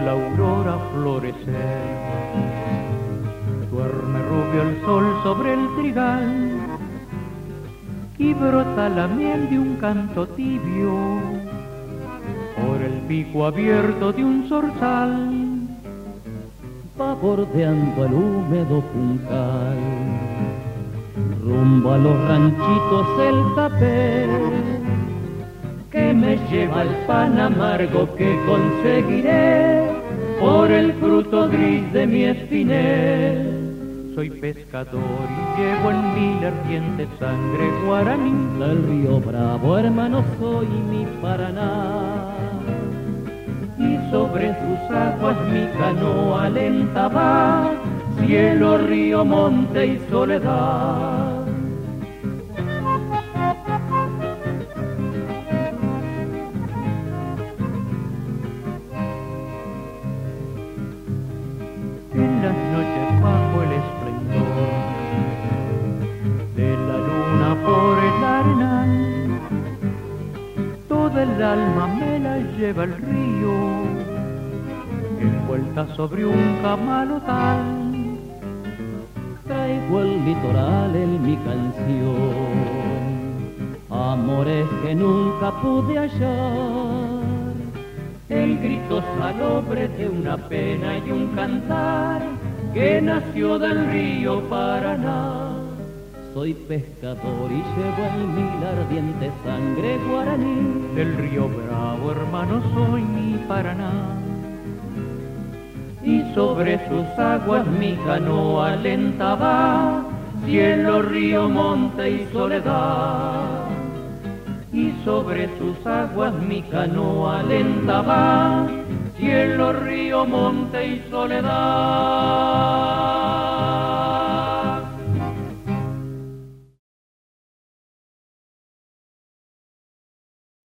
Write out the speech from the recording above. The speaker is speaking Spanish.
la aurora florecer. Duerme rubio el sol sobre el trigal y brota la miel de un canto tibio por el pico abierto de un zorzal. Va bordeando el húmedo puntal, rumbo a los ranchitos el tapé lleva el pan amargo que conseguiré por el fruto gris de mi espinel. Soy pescador y llevo en mí la ardiente sangre guaraní. Del río Bravo, hermano, soy mi Paraná. Y sobre sus aguas mi canoa lenta va, cielo, río, monte y soledad. Alma me la lleva el río, envuelta sobre un camalotal. Traigo el litoral en mi canción, amores que nunca pude hallar el grito salobre de una pena y un cantar que nació del río Paraná. Soy pescador y llevo en la ardiente sangre guaraní. Del río Bravo, hermano, soy mi Paraná. Y sobre sus aguas mi canoa lenta va, cielo, río, monte y soledad y sobre sus aguas mi canoa lenta va, cielo, río, monte y soledad.